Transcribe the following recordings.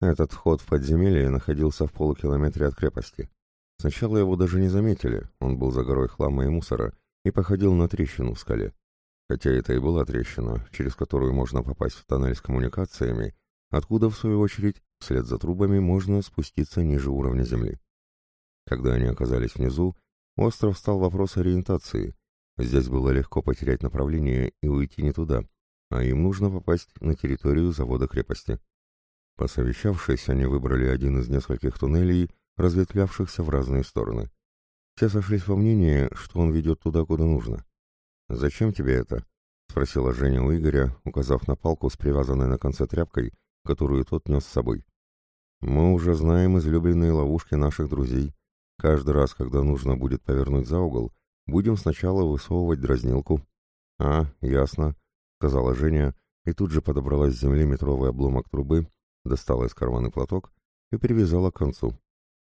Этот вход в подземелье находился в полукилометре от крепости. Сначала его даже не заметили, он был за горой хлама и мусора и походил на трещину в скале. Хотя это и была трещина, через которую можно попасть в тоннель с коммуникациями, откуда, в свою очередь, вслед за трубами можно спуститься ниже уровня земли. Когда они оказались внизу, остров стал вопрос ориентации. Здесь было легко потерять направление и уйти не туда, а им нужно попасть на территорию завода-крепости. Посовещавшись, они выбрали один из нескольких туннелей, разветвлявшихся в разные стороны. Все сошлись во мнении, что он ведет туда, куда нужно. «Зачем тебе это?» — спросила Женя у Игоря, указав на палку с привязанной на конце тряпкой, которую тот нес с собой. «Мы уже знаем излюбленные ловушки наших друзей. Каждый раз, когда нужно будет повернуть за угол, будем сначала высовывать дразнилку». «А, ясно», — сказала Женя, и тут же подобрала с земли метровый обломок трубы, достала из кармана платок и привязала к концу.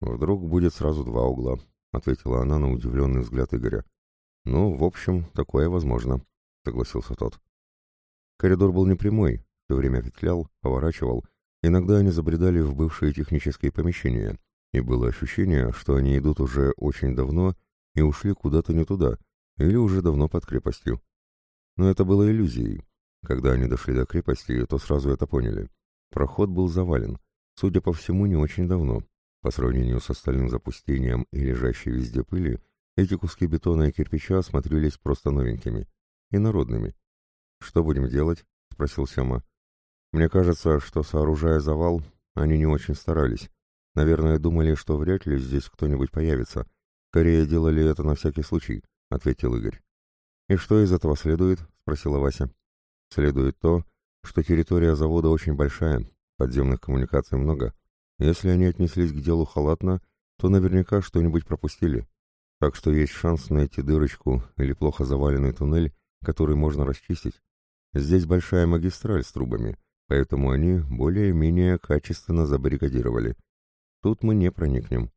«Вдруг будет сразу два угла», — ответила она на удивленный взгляд Игоря. «Ну, в общем, такое возможно», — согласился тот. Коридор был непрямой, все время петлял, поворачивал. Иногда они забредали в бывшие технические помещения, и было ощущение, что они идут уже очень давно и ушли куда-то не туда, или уже давно под крепостью. Но это было иллюзией. Когда они дошли до крепости, то сразу это поняли. Проход был завален, судя по всему, не очень давно. По сравнению с остальным запустением и лежащей везде пыли, эти куски бетона и кирпича смотрелись просто новенькими и народными. «Что будем делать?» — спросил Сема. «Мне кажется, что, сооружая завал, они не очень старались. Наверное, думали, что вряд ли здесь кто-нибудь появится. Скорее делали это на всякий случай», — ответил Игорь. «И что из этого следует?» — спросила Вася. «Следует то, что территория завода очень большая, подземных коммуникаций много. Если они отнеслись к делу халатно, то наверняка что-нибудь пропустили. Так что есть шанс найти дырочку или плохо заваленный туннель, который можно расчистить. Здесь большая магистраль с трубами, поэтому они более-менее качественно забаррикадировали. Тут мы не проникнем.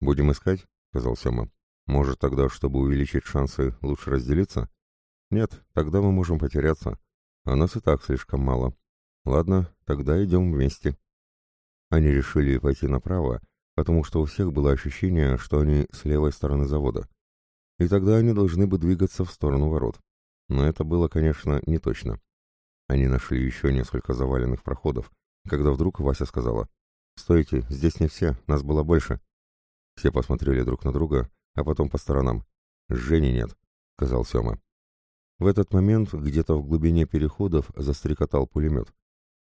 «Будем искать?» — сказал Сема. «Может, тогда, чтобы увеличить шансы, лучше разделиться?» «Нет, тогда мы можем потеряться. А нас и так слишком мало. Ладно, тогда идем вместе». Они решили пойти направо, потому что у всех было ощущение, что они с левой стороны завода. И тогда они должны бы двигаться в сторону ворот. Но это было, конечно, не точно. Они нашли еще несколько заваленных проходов, когда вдруг Вася сказала, «Стойте, здесь не все, нас было больше». Все посмотрели друг на друга, а потом по сторонам. «Жени нет», — сказал Сема. В этот момент где-то в глубине переходов застрекотал пулемет.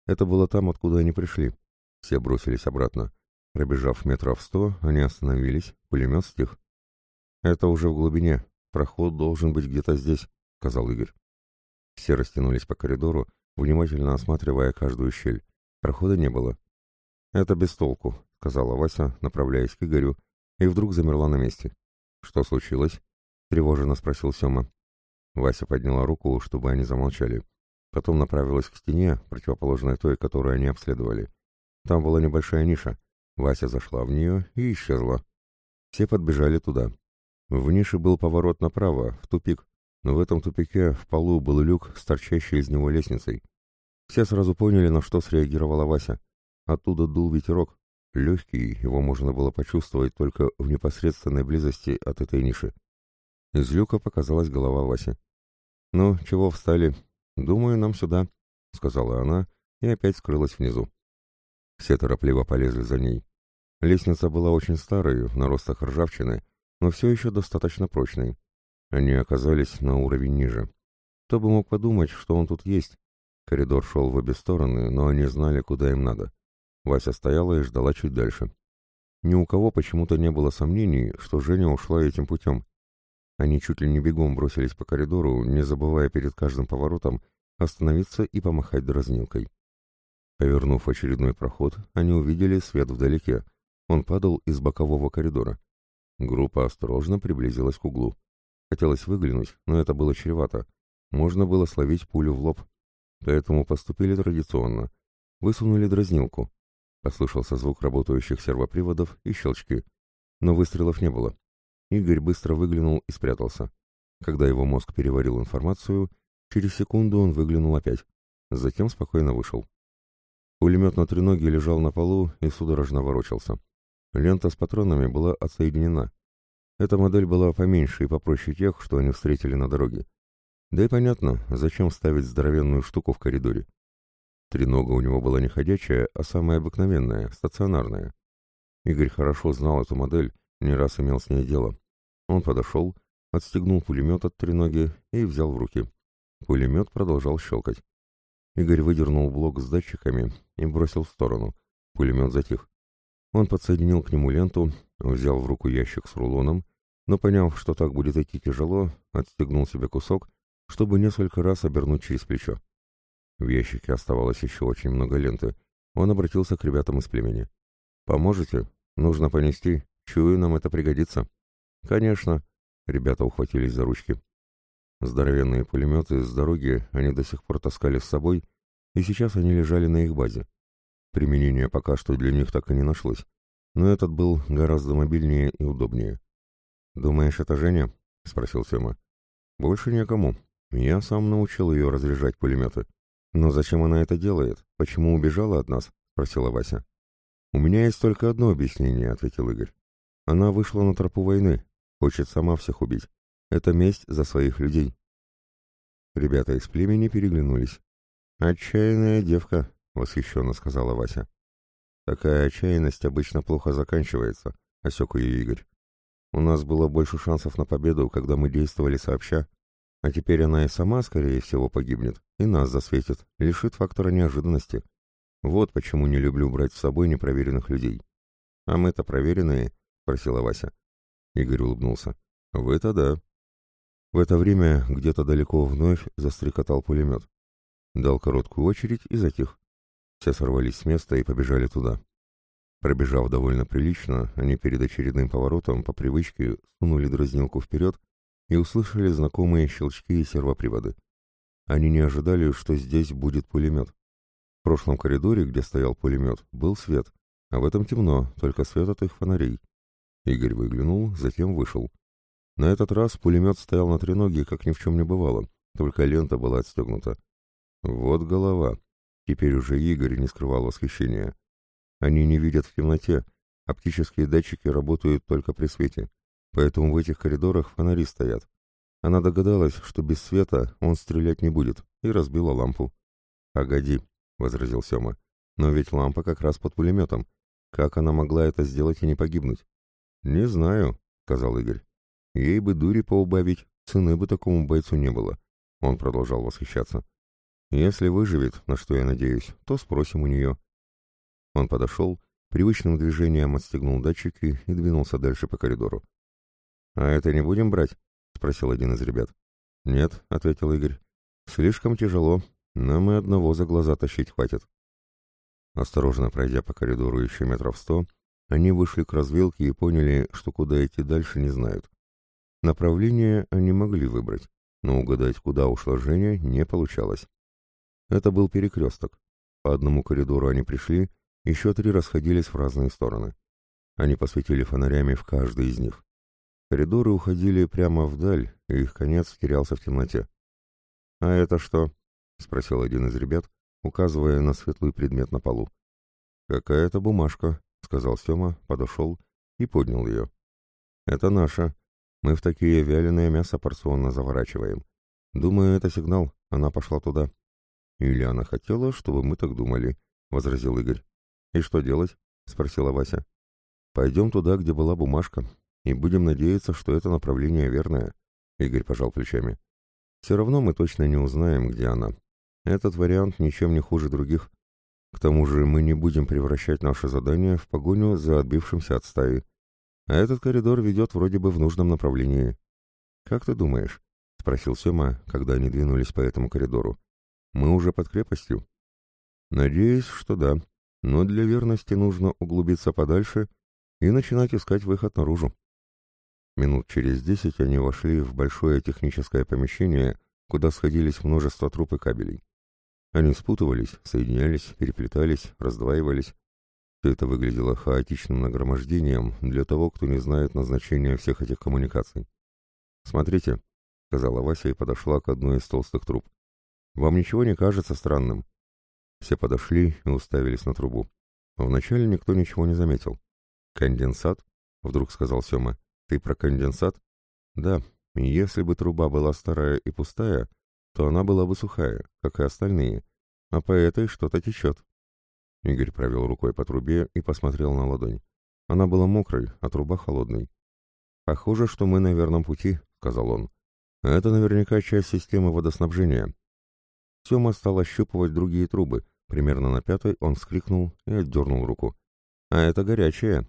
Это было там, откуда они пришли. Все бросились обратно. Пробежав метров сто, они остановились, пулемет стих. «Это уже в глубине. Проход должен быть где-то здесь», — сказал Игорь. Все растянулись по коридору, внимательно осматривая каждую щель. Прохода не было. «Это без толку», — сказала Вася, направляясь к Игорю, и вдруг замерла на месте. «Что случилось?» — тревоженно спросил Сема. Вася подняла руку, чтобы они замолчали. Потом направилась к стене, противоположной той, которую они обследовали. Там была небольшая ниша. Вася зашла в нее и исчезла. Все подбежали туда. В нише был поворот направо, в тупик, но в этом тупике в полу был люк с из него лестницей. Все сразу поняли, на что среагировала Вася. Оттуда дул ветерок. Легкий, его можно было почувствовать только в непосредственной близости от этой ниши. Из люка показалась голова Васи. «Ну, чего встали? Думаю, нам сюда», — сказала она и опять скрылась внизу. Все торопливо полезли за ней. Лестница была очень старой, в наростах ржавчины, но все еще достаточно прочной. Они оказались на уровень ниже. Кто бы мог подумать, что он тут есть? Коридор шел в обе стороны, но они знали, куда им надо. Вася стояла и ждала чуть дальше. Ни у кого почему-то не было сомнений, что Женя ушла этим путем. Они чуть ли не бегом бросились по коридору, не забывая перед каждым поворотом остановиться и помахать дразнилкой. Повернув очередной проход, они увидели свет вдалеке. Он падал из бокового коридора. Группа осторожно приблизилась к углу. Хотелось выглянуть, но это было чревато. Можно было словить пулю в лоб. Поэтому поступили традиционно. Высунули дразнилку. Послышался звук работающих сервоприводов и щелчки. Но выстрелов не было. Игорь быстро выглянул и спрятался. Когда его мозг переварил информацию, через секунду он выглянул опять. Затем спокойно вышел. Пулемет на треноге лежал на полу и судорожно ворочался. Лента с патронами была отсоединена. Эта модель была поменьше и попроще тех, что они встретили на дороге. Да и понятно, зачем ставить здоровенную штуку в коридоре. Тренога у него была не ходячая, а самая обыкновенная, стационарная. Игорь хорошо знал эту модель, не раз имел с ней дело. Он подошел, отстегнул пулемет от треноги и взял в руки. Пулемет продолжал щелкать. Игорь выдернул блок с датчиками и бросил в сторону. Пулемет затих. Он подсоединил к нему ленту, взял в руку ящик с рулоном, но, поняв, что так будет идти тяжело, отстегнул себе кусок, чтобы несколько раз обернуть через плечо. В ящике оставалось еще очень много ленты. Он обратился к ребятам из племени. «Поможете? Нужно понести. Чую, нам это пригодится». «Конечно». Ребята ухватились за ручки. Здоровенные пулеметы с дороги они до сих пор таскали с собой, и сейчас они лежали на их базе. Применения пока что для них так и не нашлось, но этот был гораздо мобильнее и удобнее. «Думаешь, это Женя?» — спросил Сема. «Больше некому. Я сам научил ее разряжать пулеметы». «Но зачем она это делает? Почему убежала от нас?» — спросила Вася. «У меня есть только одно объяснение», — ответил Игорь. «Она вышла на тропу войны, хочет сама всех убить. Это месть за своих людей». Ребята из племени переглянулись. «Отчаянная девка», — восхищенно сказала Вася. «Такая отчаянность обычно плохо заканчивается», — осек ее Игорь. «У нас было больше шансов на победу, когда мы действовали сообща, а теперь она и сама, скорее всего, погибнет, и нас засветит, лишит фактора неожиданности. Вот почему не люблю брать с собой непроверенных людей. А мы-то проверенные, спросила Вася. Игорь улыбнулся. Вы-то да. В это время где-то далеко вновь застрекотал пулемет. Дал короткую очередь и затих. Все сорвались с места и побежали туда. Пробежав довольно прилично, они перед очередным поворотом по привычке сунули дразнилку вперед и услышали знакомые щелчки и сервоприводы. Они не ожидали, что здесь будет пулемет. В прошлом коридоре, где стоял пулемет, был свет, а в этом темно, только свет от их фонарей. Игорь выглянул, затем вышел. На этот раз пулемет стоял на треноге, как ни в чем не бывало, только лента была отстегнута. Вот голова. Теперь уже Игорь не скрывал восхищения. Они не видят в темноте, оптические датчики работают только при свете поэтому в этих коридорах фонари стоят. Она догадалась, что без света он стрелять не будет, и разбила лампу. «Погоди», — возразил Сема, — «но ведь лампа как раз под пулеметом. Как она могла это сделать и не погибнуть?» «Не знаю», — сказал Игорь. «Ей бы дури поубавить, цены бы такому бойцу не было». Он продолжал восхищаться. «Если выживет, на что я надеюсь, то спросим у нее». Он подошел, привычным движением отстегнул датчики и двинулся дальше по коридору. «А это не будем брать?» — спросил один из ребят. «Нет», — ответил Игорь. «Слишком тяжело. Нам и одного за глаза тащить хватит». Осторожно пройдя по коридору еще метров сто, они вышли к развилке и поняли, что куда идти дальше не знают. Направление они могли выбрать, но угадать, куда ушла Женя, не получалось. Это был перекресток. По одному коридору они пришли, еще три расходились в разные стороны. Они посветили фонарями в каждый из них. Коридоры уходили прямо вдаль, и их конец терялся в темноте. «А это что?» — спросил один из ребят, указывая на светлый предмет на полу. «Какая-то бумажка», — сказал Сема, подошел и поднял ее. «Это наша. Мы в такие вяленое мясо порционно заворачиваем. Думаю, это сигнал. Она пошла туда». «Или она хотела, чтобы мы так думали», — возразил Игорь. «И что делать?» — спросила Вася. «Пойдем туда, где была бумажка, и будем надеяться, что это направление верное. Игорь пожал плечами. Все равно мы точно не узнаем, где она. Этот вариант ничем не хуже других. К тому же мы не будем превращать наше задание в погоню за отбившимся от стаи. А этот коридор ведет вроде бы в нужном направлении. «Как ты думаешь?» — спросил Сема, когда они двинулись по этому коридору. «Мы уже под крепостью?» «Надеюсь, что да. Но для верности нужно углубиться подальше и начинать искать выход наружу. Минут через десять они вошли в большое техническое помещение, куда сходились множество труб и кабелей. Они спутывались, соединялись, переплетались, раздваивались. Все это выглядело хаотичным нагромождением для того, кто не знает назначения всех этих коммуникаций. «Смотрите», — сказала Вася и подошла к одной из толстых труб. «Вам ничего не кажется странным?» Все подошли и уставились на трубу. Вначале никто ничего не заметил. «Конденсат?» — вдруг сказал Сема. «Ты про конденсат?» «Да, если бы труба была старая и пустая, то она была бы сухая, как и остальные, а по этой что-то течет». Игорь провел рукой по трубе и посмотрел на ладонь. Она была мокрой, а труба холодной. «Похоже, что мы на верном пути», — сказал он. «Это наверняка часть системы водоснабжения». Сема стал ощупывать другие трубы. Примерно на пятой он вскрикнул и отдернул руку. «А это горячее».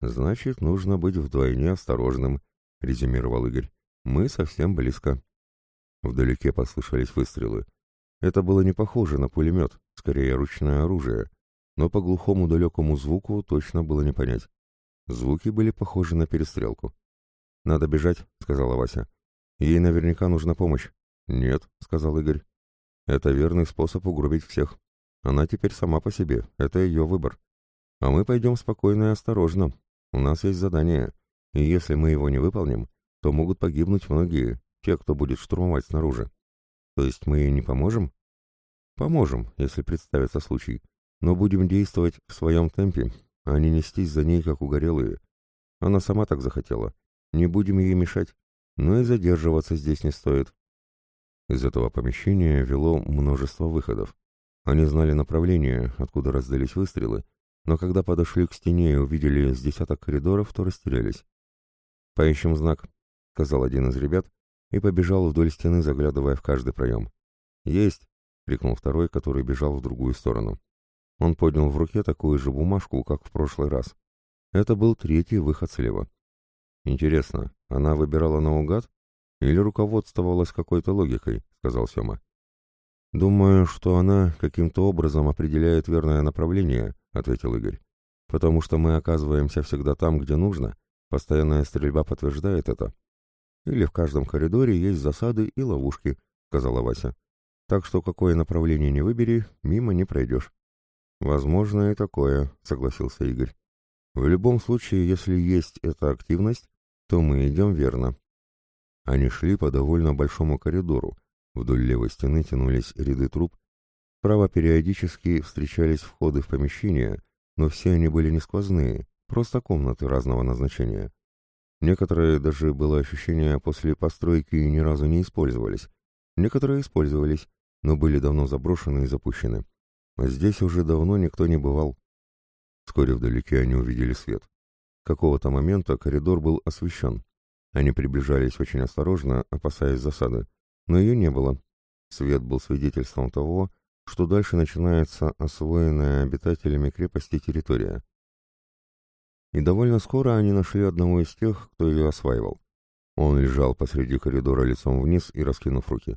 «Значит, нужно быть вдвойне осторожным», — резюмировал Игорь. «Мы совсем близко». Вдалеке послышались выстрелы. Это было не похоже на пулемет, скорее ручное оружие, но по глухому далекому звуку точно было не понять. Звуки были похожи на перестрелку. «Надо бежать», — сказала Вася. «Ей наверняка нужна помощь». «Нет», — сказал Игорь. «Это верный способ угробить всех. Она теперь сама по себе, это ее выбор. А мы пойдем спокойно и осторожно, у нас есть задание, и если мы его не выполним, то могут погибнуть многие, те, кто будет штурмовать снаружи. То есть мы ей не поможем? Поможем, если представится случай, но будем действовать в своем темпе, а не нестись за ней, как угорелые. Она сама так захотела. Не будем ей мешать, но и задерживаться здесь не стоит. Из этого помещения вело множество выходов. Они знали направление, откуда раздались выстрелы, но когда подошли к стене и увидели с десяток коридоров, то растерялись. «Поищем знак», — сказал один из ребят и побежал вдоль стены, заглядывая в каждый проем. «Есть!» — крикнул второй, который бежал в другую сторону. Он поднял в руке такую же бумажку, как в прошлый раз. Это был третий выход слева. «Интересно, она выбирала наугад или руководствовалась какой-то логикой?» — сказал Сема. «Думаю, что она каким-то образом определяет верное направление», — ответил Игорь. «Потому что мы оказываемся всегда там, где нужно. Постоянная стрельба подтверждает это. Или в каждом коридоре есть засады и ловушки», — сказала Вася. «Так что какое направление не выбери, мимо не пройдешь». «Возможно и такое», — согласился Игорь. «В любом случае, если есть эта активность, то мы идем верно». Они шли по довольно большому коридору, Вдоль левой стены тянулись ряды труб, справа периодически встречались входы в помещения, но все они были не сквозные, просто комнаты разного назначения. Некоторые даже было ощущение после постройки ни разу не использовались. Некоторые использовались, но были давно заброшены и запущены. Здесь уже давно никто не бывал. Вскоре вдалеке они увидели свет. Какого-то момента коридор был освещен. Они приближались очень осторожно, опасаясь засады но ее не было. Свет был свидетельством того, что дальше начинается освоенная обитателями крепости территория. И довольно скоро они нашли одного из тех, кто ее осваивал. Он лежал посреди коридора лицом вниз и раскинув руки.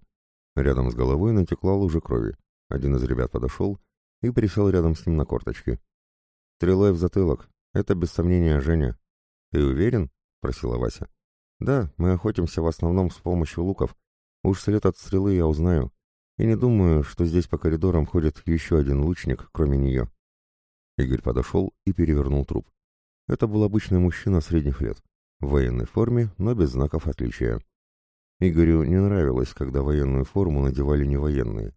Рядом с головой натекла лужа крови. Один из ребят подошел и присел рядом с ним на корточки. «Стрелой в затылок. Это без сомнения Женя». «Ты уверен?» — просила Вася. «Да, мы охотимся в основном с помощью луков, Уж след от стрелы я узнаю. И не думаю, что здесь по коридорам ходит еще один лучник, кроме нее. Игорь подошел и перевернул труп. Это был обычный мужчина средних лет, в военной форме, но без знаков отличия. Игорю не нравилось, когда военную форму надевали не военные.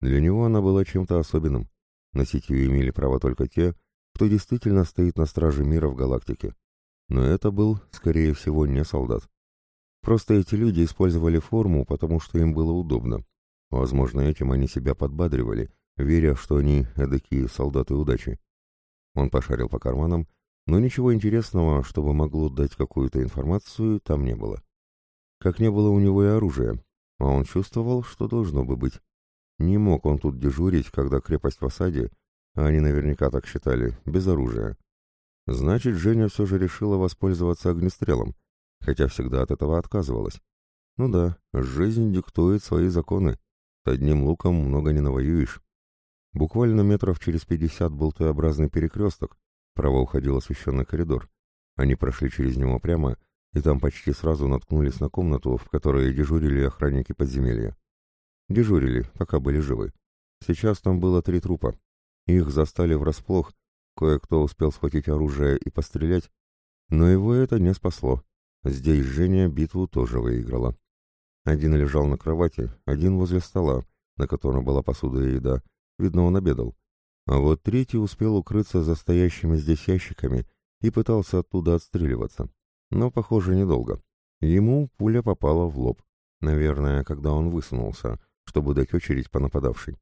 Для него она была чем-то особенным. Носить ее имели право только те, кто действительно стоит на страже мира в галактике. Но это был, скорее всего, не солдат. Просто эти люди использовали форму, потому что им было удобно. Возможно, этим они себя подбадривали, веря, что они эдакие солдаты удачи. Он пошарил по карманам, но ничего интересного, чтобы могло дать какую-то информацию, там не было. Как не было у него и оружия, а он чувствовал, что должно бы быть. Не мог он тут дежурить, когда крепость в осаде, а они наверняка так считали, без оружия. Значит, Женя все же решила воспользоваться огнестрелом, хотя всегда от этого отказывалась. Ну да, жизнь диктует свои законы. С одним луком много не навоюешь. Буквально метров через пятьдесят был Т-образный перекресток, право уходил освещенный коридор. Они прошли через него прямо, и там почти сразу наткнулись на комнату, в которой дежурили охранники подземелья. Дежурили, пока были живы. Сейчас там было три трупа. Их застали врасплох, кое-кто успел схватить оружие и пострелять, но его это не спасло. Здесь Женя битву тоже выиграла. Один лежал на кровати, один возле стола, на котором была посуда и еда, видно, он обедал. А вот третий успел укрыться за стоящими здесь ящиками и пытался оттуда отстреливаться. Но, похоже, недолго. Ему пуля попала в лоб. Наверное, когда он высунулся, чтобы дать очередь по нападавшей.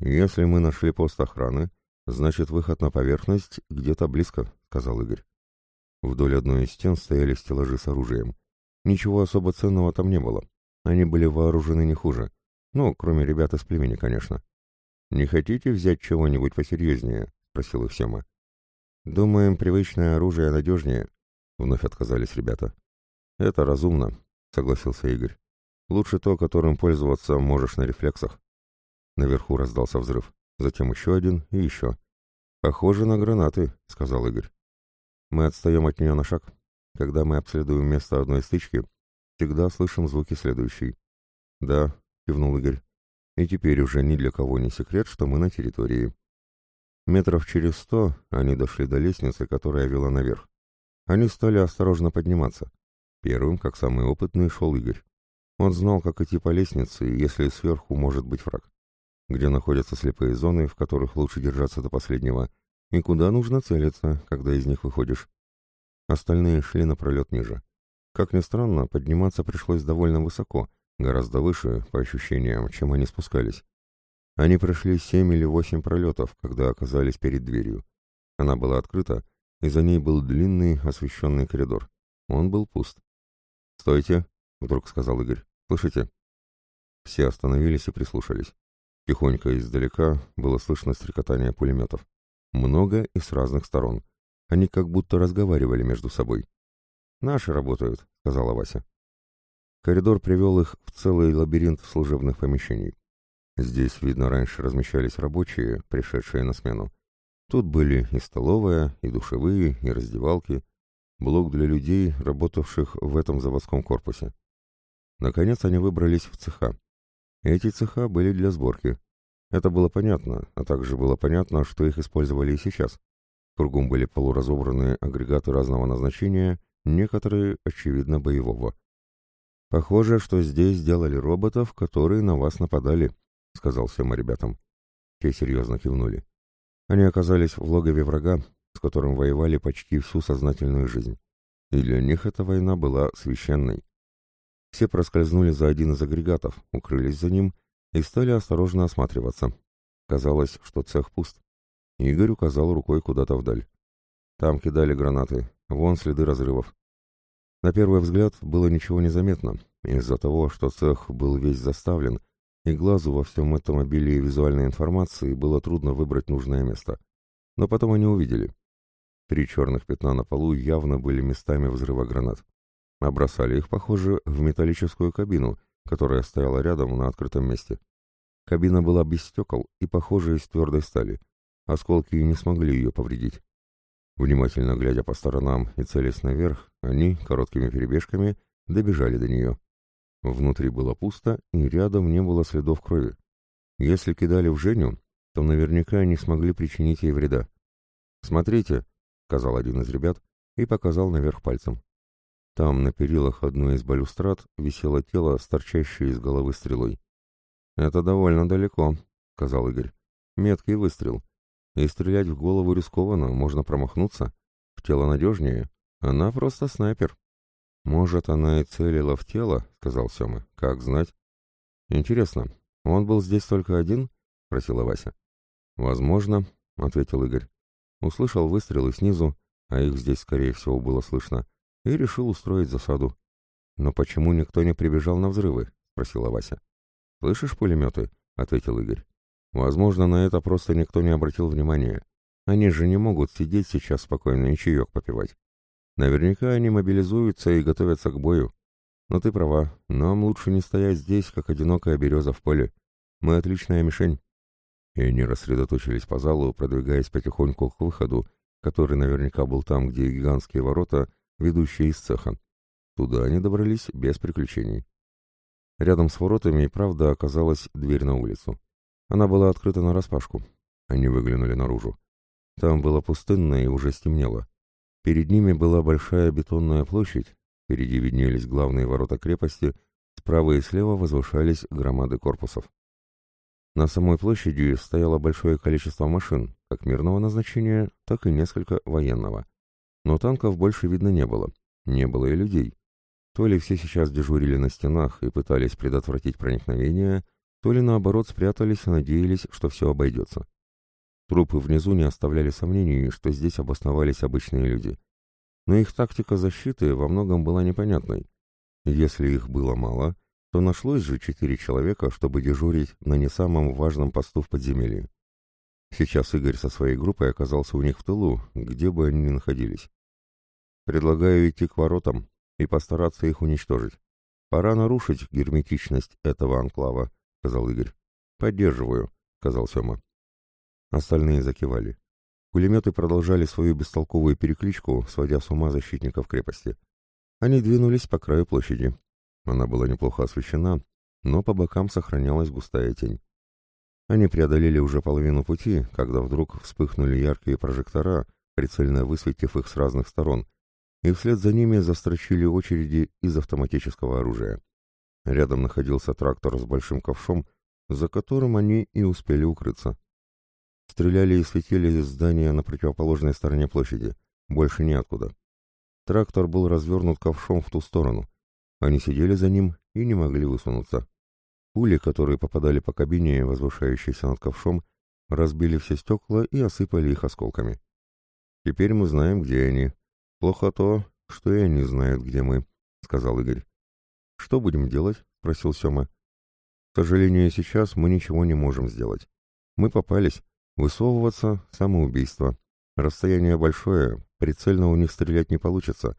«Если мы нашли пост охраны, значит, выход на поверхность где-то близко», — сказал Игорь. Вдоль одной из стен стояли стеллажи с оружием. Ничего особо ценного там не было. Они были вооружены не хуже. Ну, кроме ребят из племени, конечно. «Не хотите взять чего-нибудь посерьезнее?» — спросил их Сема. «Думаем, привычное оружие надежнее», — вновь отказались ребята. «Это разумно», — согласился Игорь. «Лучше то, которым пользоваться можешь на рефлексах». Наверху раздался взрыв, затем еще один и еще. «Похоже на гранаты», — сказал Игорь. «Мы отстаем от нее на шаг. Когда мы обследуем место одной стычки, всегда слышим звуки следующей». «Да», — кивнул Игорь. «И теперь уже ни для кого не секрет, что мы на территории». Метров через сто они дошли до лестницы, которая вела наверх. Они стали осторожно подниматься. Первым, как самый опытный, шел Игорь. Он знал, как идти по лестнице, если сверху может быть враг где находятся слепые зоны, в которых лучше держаться до последнего, и куда нужно целиться, когда из них выходишь. Остальные шли напролет ниже. Как ни странно, подниматься пришлось довольно высоко, гораздо выше, по ощущениям, чем они спускались. Они прошли семь или восемь пролетов, когда оказались перед дверью. Она была открыта, и за ней был длинный освещенный коридор. Он был пуст. «Стойте!» — вдруг сказал Игорь. «Слышите?» Все остановились и прислушались. Тихонько издалека было слышно стрекотание пулеметов. Много и с разных сторон. Они как будто разговаривали между собой. «Наши работают», — сказала Вася. Коридор привел их в целый лабиринт служебных помещений. Здесь, видно, раньше размещались рабочие, пришедшие на смену. Тут были и столовая, и душевые, и раздевалки, блок для людей, работавших в этом заводском корпусе. Наконец они выбрались в цеха. Эти цеха были для сборки. Это было понятно, а также было понятно, что их использовали и сейчас. Кругом были полуразобранные агрегаты разного назначения, некоторые, очевидно, боевого. «Похоже, что здесь сделали роботов, которые на вас нападали», — сказал Сема ребятам. Те серьезно кивнули. Они оказались в логове врага, с которым воевали почти всю сознательную жизнь. И для них эта война была священной. Все проскользнули за один из агрегатов, укрылись за ним и стали осторожно осматриваться. Казалось, что цех пуст. Игорь указал рукой куда-то вдаль. Там кидали гранаты, вон следы разрывов. На первый взгляд было ничего не заметно, из-за того, что цех был весь заставлен, и глазу во всем этом обилии визуальной информации было трудно выбрать нужное место. Но потом они увидели. Три черных пятна на полу явно были местами взрыва гранат а бросали их, похоже, в металлическую кабину, которая стояла рядом на открытом месте. Кабина была без стекол и, похоже, из твердой стали. Осколки не смогли ее повредить. Внимательно глядя по сторонам и целясь наверх, они, короткими перебежками, добежали до нее. Внутри было пусто, и рядом не было следов крови. Если кидали в Женю, то наверняка не смогли причинить ей вреда. «Смотрите», — сказал один из ребят и показал наверх пальцем. Там, на перилах одной из балюстрад, висело тело, торчащее из головы стрелой. «Это довольно далеко», — сказал Игорь. «Меткий выстрел. И стрелять в голову рискованно, можно промахнуться. В тело надежнее. Она просто снайпер». «Может, она и целила в тело?» — сказал Сема. «Как знать?» «Интересно, он был здесь только один?» — спросила Вася. «Возможно», — ответил Игорь. Услышал выстрелы снизу, а их здесь, скорее всего, было слышно и решил устроить засаду. «Но почему никто не прибежал на взрывы?» — спросила Вася. «Слышишь пулеметы?» — ответил Игорь. «Возможно, на это просто никто не обратил внимания. Они же не могут сидеть сейчас спокойно и чаек попивать. Наверняка они мобилизуются и готовятся к бою. Но ты права, нам лучше не стоять здесь, как одинокая береза в поле. Мы отличная мишень». И они рассредоточились по залу, продвигаясь потихоньку к выходу, который наверняка был там, где гигантские ворота — ведущие из цеха. Туда они добрались без приключений. Рядом с воротами и правда оказалась дверь на улицу. Она была открыта нараспашку. Они выглянули наружу. Там было пустынно и уже стемнело. Перед ними была большая бетонная площадь, впереди виднелись главные ворота крепости, справа и слева возвышались громады корпусов. На самой площади стояло большое количество машин, как мирного назначения, так и несколько военного. Но танков больше видно не было. Не было и людей. То ли все сейчас дежурили на стенах и пытались предотвратить проникновение, то ли наоборот спрятались и надеялись, что все обойдется. Трупы внизу не оставляли сомнений, что здесь обосновались обычные люди. Но их тактика защиты во многом была непонятной. Если их было мало, то нашлось же четыре человека, чтобы дежурить на не самом важном посту в подземелье. Сейчас Игорь со своей группой оказался у них в тылу, где бы они ни находились. Предлагаю идти к воротам и постараться их уничтожить. Пора нарушить герметичность этого анклава, сказал Игорь. Поддерживаю, сказал Сема. Остальные закивали. Пулеметы продолжали свою бестолковую перекличку, сводя с ума защитников крепости. Они двинулись по краю площади. Она была неплохо освещена, но по бокам сохранялась густая тень. Они преодолели уже половину пути, когда вдруг вспыхнули яркие прожектора, прицельно высветив их с разных сторон, и вслед за ними застрочили очереди из автоматического оружия. Рядом находился трактор с большим ковшом, за которым они и успели укрыться. Стреляли и светили из здания на противоположной стороне площади, больше неоткуда. Трактор был развернут ковшом в ту сторону. Они сидели за ним и не могли высунуться. Пули, которые попадали по кабине, возвышающейся над ковшом, разбили все стекла и осыпали их осколками. «Теперь мы знаем, где они. Плохо то, что и они знают, где мы», — сказал Игорь. «Что будем делать?» — спросил Сема. «К сожалению, сейчас мы ничего не можем сделать. Мы попались. Высовываться — самоубийство. Расстояние большое, прицельно у них стрелять не получится,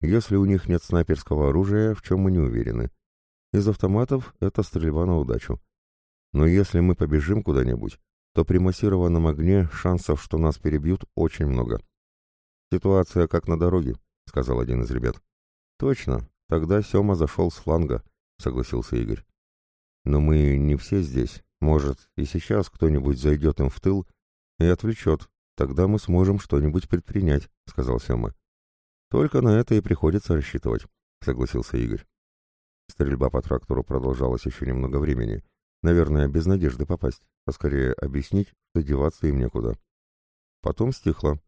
если у них нет снайперского оружия, в чем мы не уверены. Из автоматов это стрельба на удачу. Но если мы побежим куда-нибудь, то при массированном огне шансов, что нас перебьют, очень много. «Ситуация как на дороге», — сказал один из ребят. «Точно, тогда Сема зашел с фланга», — согласился Игорь. «Но мы не все здесь. Может, и сейчас кто-нибудь зайдет им в тыл и отвлечет. Тогда мы сможем что-нибудь предпринять», — сказал Сема. Только на это и приходится рассчитывать, согласился Игорь. Стрельба по трактору продолжалась еще немного времени. Наверное, без надежды попасть, а скорее объяснить, что деваться им некуда. Потом стихло.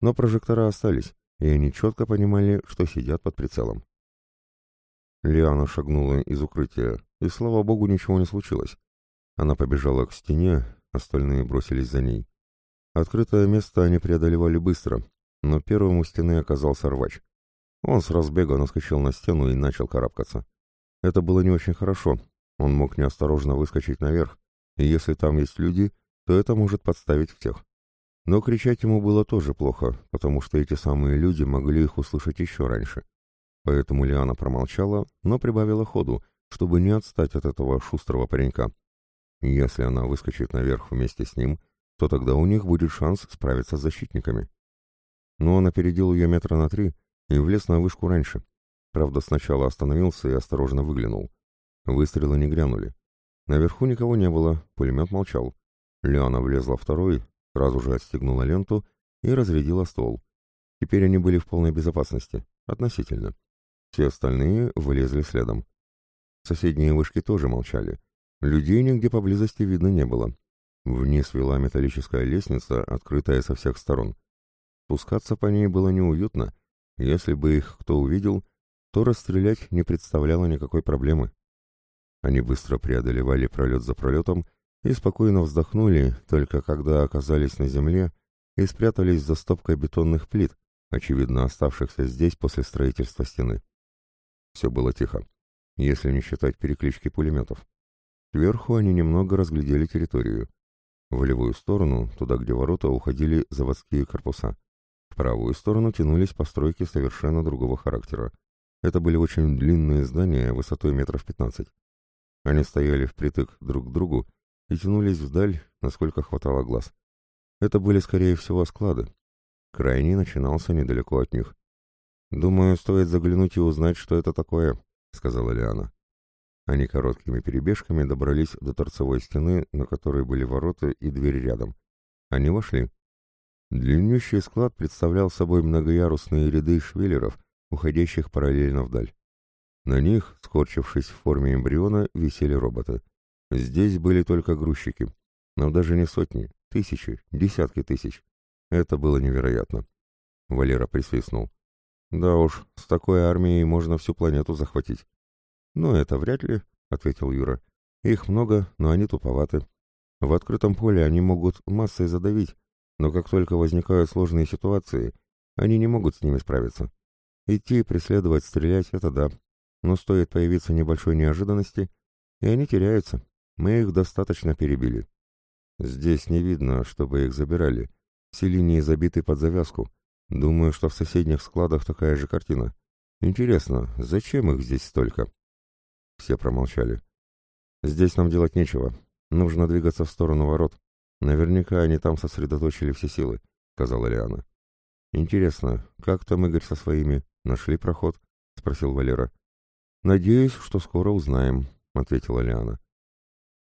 Но прожектора остались, и они четко понимали, что сидят под прицелом. Лиана шагнула из укрытия, и, слава богу, ничего не случилось. Она побежала к стене, остальные бросились за ней. Открытое место они преодолевали быстро, но первым у стены оказался рвач. Он с разбега наскочил на стену и начал карабкаться. Это было не очень хорошо. Он мог неосторожно выскочить наверх, и если там есть люди, то это может подставить всех. Но кричать ему было тоже плохо, потому что эти самые люди могли их услышать еще раньше. Поэтому Лиана промолчала, но прибавила ходу, чтобы не отстать от этого шустрого паренька. Если она выскочит наверх вместе с ним, то тогда у них будет шанс справиться с защитниками но он опередил ее метра на три и влез на вышку раньше. Правда, сначала остановился и осторожно выглянул. Выстрелы не грянули. Наверху никого не было, пулемет молчал. Лиана влезла второй, сразу же отстегнула ленту и разрядила ствол. Теперь они были в полной безопасности, относительно. Все остальные вылезли следом. Соседние вышки тоже молчали. Людей нигде поблизости видно не было. Вниз вела металлическая лестница, открытая со всех сторон. Спускаться по ней было неуютно. Если бы их кто увидел, то расстрелять не представляло никакой проблемы. Они быстро преодолевали пролет за пролетом и спокойно вздохнули, только когда оказались на земле и спрятались за стопкой бетонных плит, очевидно оставшихся здесь после строительства стены. Все было тихо, если не считать переклички пулеметов. Сверху они немного разглядели территорию. В левую сторону, туда, где ворота, уходили заводские корпуса. В правую сторону тянулись постройки совершенно другого характера. Это были очень длинные здания высотой метров пятнадцать. Они стояли впритык друг к другу и тянулись вдаль, насколько хватало глаз. Это были, скорее всего, склады. Крайний начинался недалеко от них. «Думаю, стоит заглянуть и узнать, что это такое», — сказала Лиана. Они короткими перебежками добрались до торцевой стены, на которой были ворота и дверь рядом. Они вошли. Длиннющий склад представлял собой многоярусные ряды швеллеров, уходящих параллельно вдаль. На них, скорчившись в форме эмбриона, висели роботы. Здесь были только грузчики. Но даже не сотни, тысячи, десятки тысяч. Это было невероятно. Валера присвистнул. Да уж, с такой армией можно всю планету захватить. Ну, это вряд ли, ответил Юра. Их много, но они туповаты. В открытом поле они могут массой задавить, но как только возникают сложные ситуации, они не могут с ними справиться. Идти, преследовать, стрелять — это да. Но стоит появиться небольшой неожиданности, и они теряются. Мы их достаточно перебили. Здесь не видно, чтобы их забирали. Все линии забиты под завязку. Думаю, что в соседних складах такая же картина. Интересно, зачем их здесь столько? Все промолчали. Здесь нам делать нечего. Нужно двигаться в сторону ворот. Наверняка они там сосредоточили все силы, сказала Лиана. Интересно, как там Игорь со своими? Нашли проход? Спросил Валера. Надеюсь, что скоро узнаем, ответила Лиана.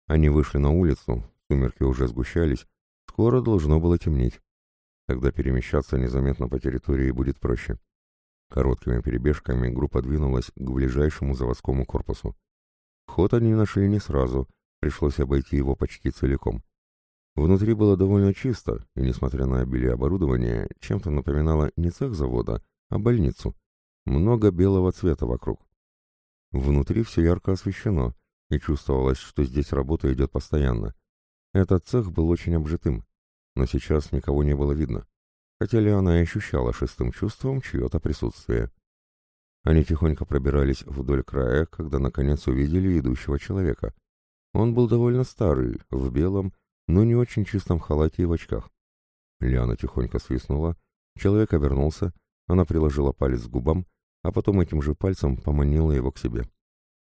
Они вышли на улицу, сумерки уже сгущались, скоро должно было темнеть. Тогда перемещаться незаметно по территории будет проще. Короткими перебежками группа двинулась к ближайшему заводскому корпусу. Вход они нашли не сразу, пришлось обойти его почти целиком. Внутри было довольно чисто, и, несмотря на обилие оборудования, чем-то напоминало не цех завода, а больницу. Много белого цвета вокруг. Внутри все ярко освещено, и чувствовалось, что здесь работа идет постоянно. Этот цех был очень обжитым, но сейчас никого не было видно, хотя ли она ощущала шестым чувством чье-то присутствие. Они тихонько пробирались вдоль края, когда наконец увидели идущего человека. Он был довольно старый, в белом, но не очень чистом халате и в очках. Лиана тихонько свистнула, человек обернулся, она приложила палец к губам, а потом этим же пальцем поманила его к себе.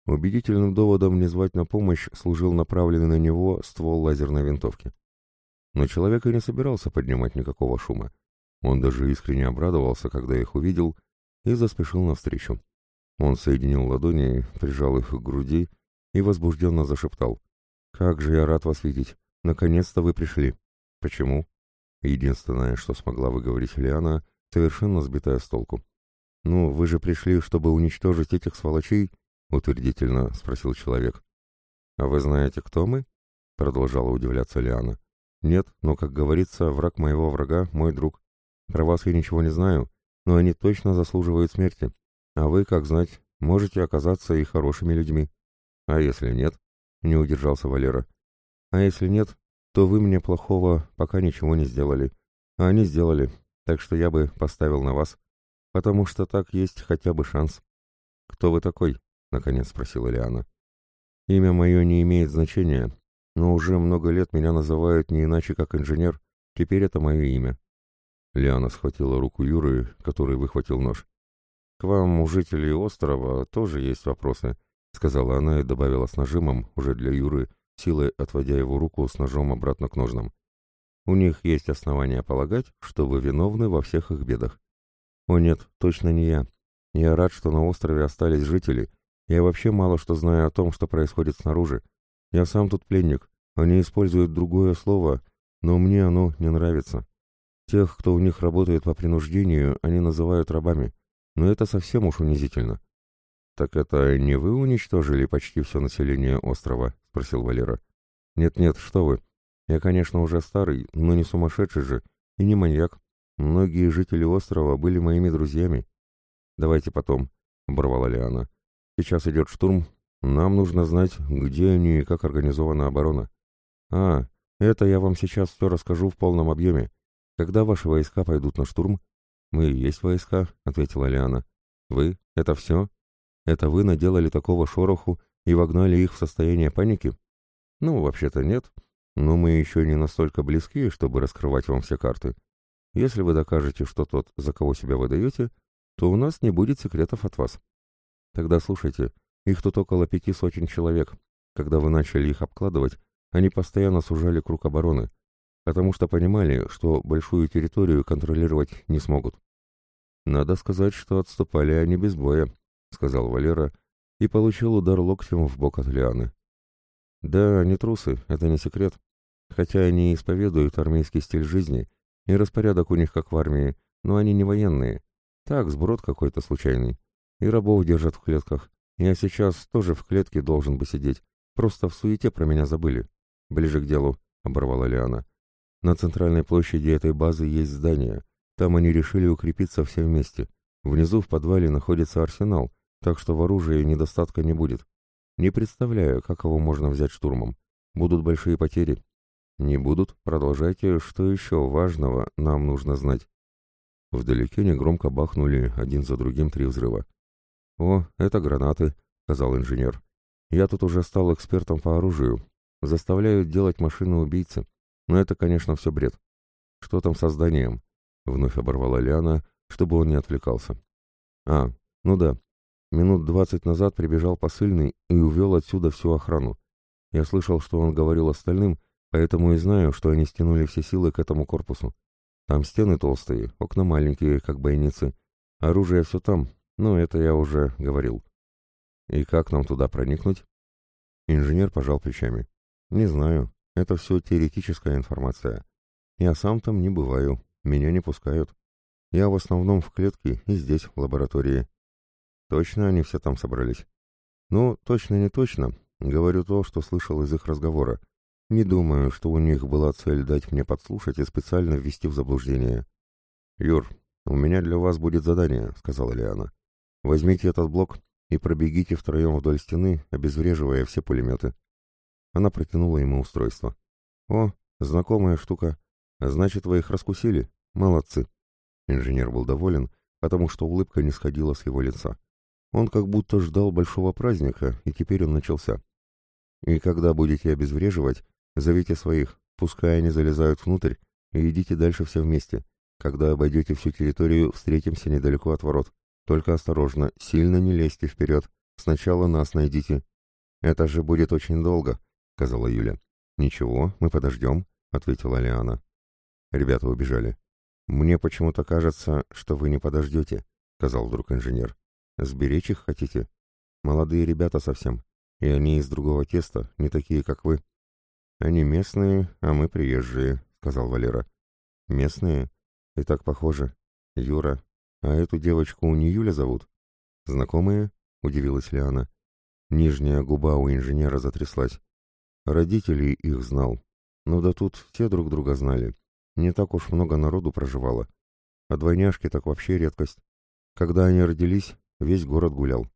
Убедительным доводом не звать на помощь служил направленный на него ствол лазерной винтовки. Но человек и не собирался поднимать никакого шума. Он даже искренне обрадовался, когда их увидел, и заспешил навстречу. Он соединил ладони, прижал их к груди и возбужденно зашептал. «Как же я рад вас видеть! Наконец-то вы пришли!» «Почему?» Единственное, что смогла выговорить Лиана, совершенно сбитая с толку. «Ну, вы же пришли, чтобы уничтожить этих сволочей?» — утвердительно спросил человек. «А вы знаете, кто мы?» — продолжала удивляться Лиана. «Нет, но, как говорится, враг моего врага — мой друг. Про вас я ничего не знаю, но они точно заслуживают смерти. А вы, как знать, можете оказаться и хорошими людьми. А если нет?» — не удержался Валера. «А если нет, то вы мне плохого пока ничего не сделали. А они сделали, так что я бы поставил на вас, потому что так есть хотя бы шанс». «Кто вы такой?» — наконец спросила Лиана. «Имя мое не имеет значения, но уже много лет меня называют не иначе, как инженер. Теперь это мое имя». Лиана схватила руку Юры, который выхватил нож. «К вам, у жителей острова, тоже есть вопросы», — сказала она и добавила с нажимом, уже для Юры, силой отводя его руку с ножом обратно к ножнам. «У них есть основания полагать, что вы виновны во всех их бедах». «О нет, точно не я. Я рад, что на острове остались жители, я вообще мало что знаю о том, что происходит снаружи. Я сам тут пленник. Они используют другое слово, но мне оно не нравится. Тех, кто у них работает по принуждению, они называют рабами. Но это совсем уж унизительно. «Так это не вы уничтожили почти все население острова?» — спросил Валера. «Нет-нет, что вы. Я, конечно, уже старый, но не сумасшедший же и не маньяк. Многие жители острова были моими друзьями». «Давайте потом», — оборвала Лиана. Сейчас идет штурм. Нам нужно знать, где они и как организована оборона. А, это я вам сейчас все расскажу в полном объеме. Когда ваши войска пойдут на штурм? Мы и есть войска, ответила Лиана. Вы? Это все? Это вы наделали такого шороху и вогнали их в состояние паники? Ну, вообще-то нет. Но мы еще не настолько близки, чтобы раскрывать вам все карты. Если вы докажете, что тот, за кого себя выдаете, то у нас не будет секретов от вас. Тогда слушайте, их тут около пяти сотен человек. Когда вы начали их обкладывать, они постоянно сужали круг обороны, потому что понимали, что большую территорию контролировать не смогут. «Надо сказать, что отступали они без боя», — сказал Валера и получил удар локтем в бок от Лианы. «Да, они трусы, это не секрет. Хотя они исповедуют армейский стиль жизни, и распорядок у них как в армии, но они не военные. Так, сброд какой-то случайный. И рабов держат в клетках. Я сейчас тоже в клетке должен бы сидеть. Просто в суете про меня забыли. Ближе к делу, — оборвала Лиана. На центральной площади этой базы есть здание. Там они решили укрепиться все вместе. Внизу в подвале находится арсенал, так что в оружии недостатка не будет. Не представляю, как его можно взять штурмом. Будут большие потери. Не будут. Продолжайте. Что еще важного нам нужно знать? Вдалеке негромко бахнули один за другим три взрыва. «О, это гранаты», — сказал инженер. «Я тут уже стал экспертом по оружию. Заставляют делать машины-убийцы. Но это, конечно, все бред. Что там со зданием?» — вновь оборвала Лиана, чтобы он не отвлекался. «А, ну да. Минут двадцать назад прибежал посыльный и увел отсюда всю охрану. Я слышал, что он говорил остальным, поэтому и знаю, что они стянули все силы к этому корпусу. Там стены толстые, окна маленькие, как бойницы. Оружие все там, но это я уже говорил. И как нам туда проникнуть? Инженер пожал плечами. Не знаю, это все теоретическая информация. Я сам там не бываю, меня не пускают. Я в основном в клетке и здесь, в лаборатории. Точно они все там собрались? Ну, точно не точно, Говорю то, что слышал из их разговора. Не думаю, что у них была цель дать мне подслушать и специально ввести в заблуждение. «Юр, у меня для вас будет задание», — сказала Лиана. «Возьмите этот блок и пробегите втроем вдоль стены, обезвреживая все пулеметы». Она протянула ему устройство. «О, знакомая штука. Значит, вы их раскусили? Молодцы». Инженер был доволен, потому что улыбка не сходила с его лица. Он как будто ждал большого праздника, и теперь он начался. И когда будете обезвреживать, зовите своих, пускай они залезают внутрь, и идите дальше все вместе. Когда обойдете всю территорию, встретимся недалеко от ворот. Только осторожно, сильно не лезьте вперед. Сначала нас найдите. Это же будет очень долго, сказала Юля. Ничего, мы подождем, ответила Лиана. Ребята убежали. Мне почему-то кажется, что вы не подождете, сказал вдруг инженер. Сберечь их хотите? Молодые ребята совсем. И они из другого теста, не такие, как вы. Они местные, а мы приезжие, сказал Валера. Местные? И так похоже. Юра. А эту девочку не Юля зовут? Знакомые? Удивилась Лиана. Нижняя губа у инженера затряслась. Родителей их знал. Ну да тут все друг друга знали. Не так уж много народу проживало. А двойняшки так вообще редкость. Когда они родились, весь город гулял.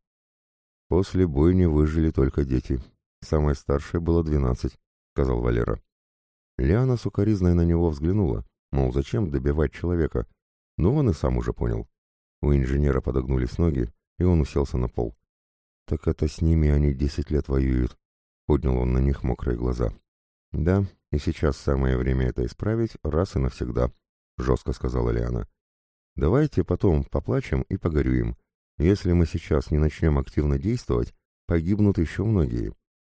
После бойни выжили только дети. Самой старшей было двенадцать, сказал Валера. Лиана сукоризной на него взглянула, мол, зачем добивать человека? Но он и сам уже понял. У инженера подогнулись ноги, и он уселся на пол. «Так это с ними они десять лет воюют», — поднял он на них мокрые глаза. «Да, и сейчас самое время это исправить раз и навсегда», — жестко сказала Лиана. «Давайте потом поплачем и погорюем. Если мы сейчас не начнем активно действовать, погибнут еще многие.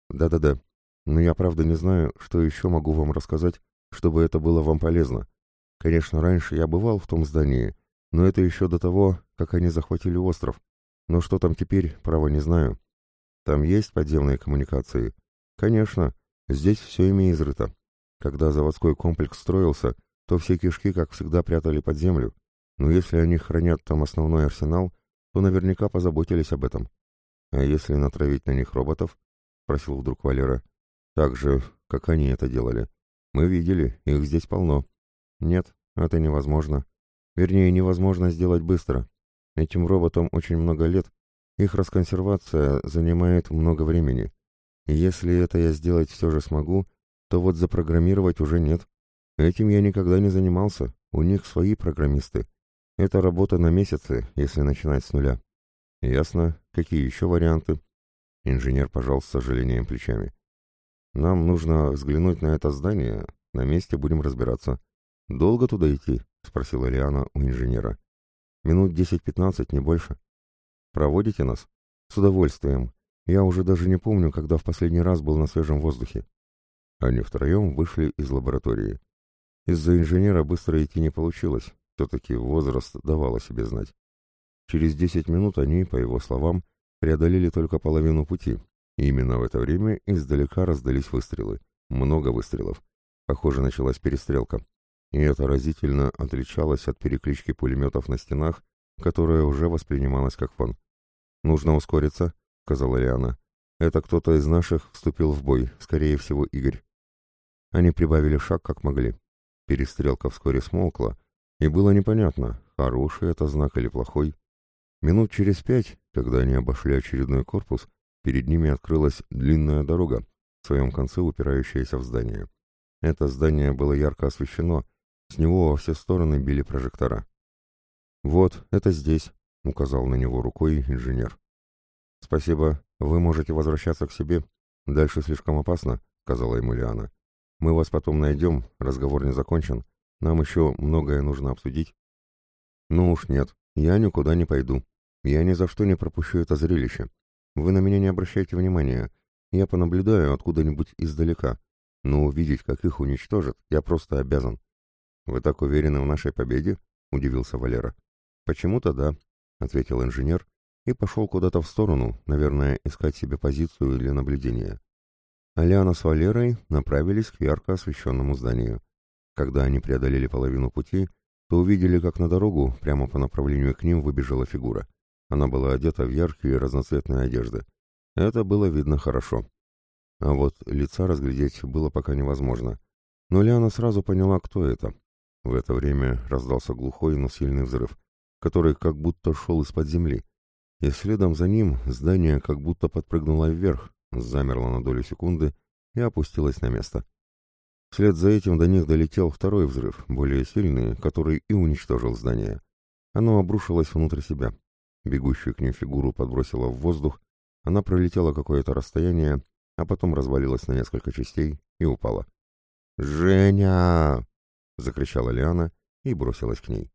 Да-да-да, но я правда не знаю, что еще могу вам рассказать, чтобы это было вам полезно. Конечно, раньше я бывал в том здании, но это еще до того, как они захватили остров. Но что там теперь, право не знаю. Там есть подземные коммуникации? Конечно, здесь все ими изрыто. Когда заводской комплекс строился, то все кишки, как всегда, прятали под землю. Но если они хранят там основной арсенал, то наверняка позаботились об этом. А если натравить на них роботов? Просил вдруг Валера. Так же, как они это делали. Мы видели, их здесь полно. Нет, это невозможно. Вернее, невозможно сделать быстро. Этим роботам очень много лет. Их расконсервация занимает много времени. И если это я сделать все же смогу, то вот запрограммировать уже нет. Этим я никогда не занимался. У них свои программисты. Это работа на месяцы, если начинать с нуля. Ясно. Какие еще варианты? Инженер пожал с сожалением плечами. Нам нужно взглянуть на это здание. На месте будем разбираться. Долго туда идти? Спросила Лиана у инженера. Минут десять-пятнадцать, не больше. Проводите нас? С удовольствием. Я уже даже не помню, когда в последний раз был на свежем воздухе. Они втроем вышли из лаборатории. Из-за инженера быстро идти не получилось. Все-таки возраст давал о себе знать. Через десять минут они, по его словам, преодолели только половину пути, и именно в это время издалека раздались выстрелы. Много выстрелов. Похоже, началась перестрелка. И это разительно отличалось от переклички пулеметов на стенах, которая уже воспринималась как фон. «Нужно ускориться», — сказала Лиана. Это кто-то из наших вступил в бой, скорее всего, Игорь. Они прибавили шаг, как могли. Перестрелка вскоре смолкла, и было непонятно, хороший это знак или плохой. Минут через пять, когда они обошли очередной корпус, перед ними открылась длинная дорога, в своем конце упирающаяся в здание. Это здание было ярко освещено, с него во все стороны били прожектора. «Вот, это здесь», — указал на него рукой инженер. «Спасибо, вы можете возвращаться к себе. Дальше слишком опасно», — сказала ему Лиана. «Мы вас потом найдем, разговор не закончен. Нам еще многое нужно обсудить». «Ну уж нет, я никуда не пойду. Я ни за что не пропущу это зрелище. Вы на меня не обращайте внимания. Я понаблюдаю откуда-нибудь издалека. Но увидеть, как их уничтожат, я просто обязан». «Вы так уверены в нашей победе?» — удивился Валера. «Почему-то да», — ответил инженер и пошел куда-то в сторону, наверное, искать себе позицию для наблюдения. Аляна с Валерой направились к ярко освещенному зданию. Когда они преодолели половину пути, то увидели, как на дорогу, прямо по направлению к ним, выбежала фигура. Она была одета в яркие разноцветные одежды. Это было видно хорошо. А вот лица разглядеть было пока невозможно. Но Лиана сразу поняла, кто это. В это время раздался глухой, но сильный взрыв, который как будто шел из-под земли, и следом за ним здание как будто подпрыгнуло вверх, замерло на долю секунды и опустилось на место. Вслед за этим до них долетел второй взрыв, более сильный, который и уничтожил здание. Оно обрушилось внутрь себя. Бегущую к ним фигуру подбросило в воздух, она пролетела какое-то расстояние, а потом развалилась на несколько частей и упала. «Женя!» — закричала Лиана и бросилась к ней.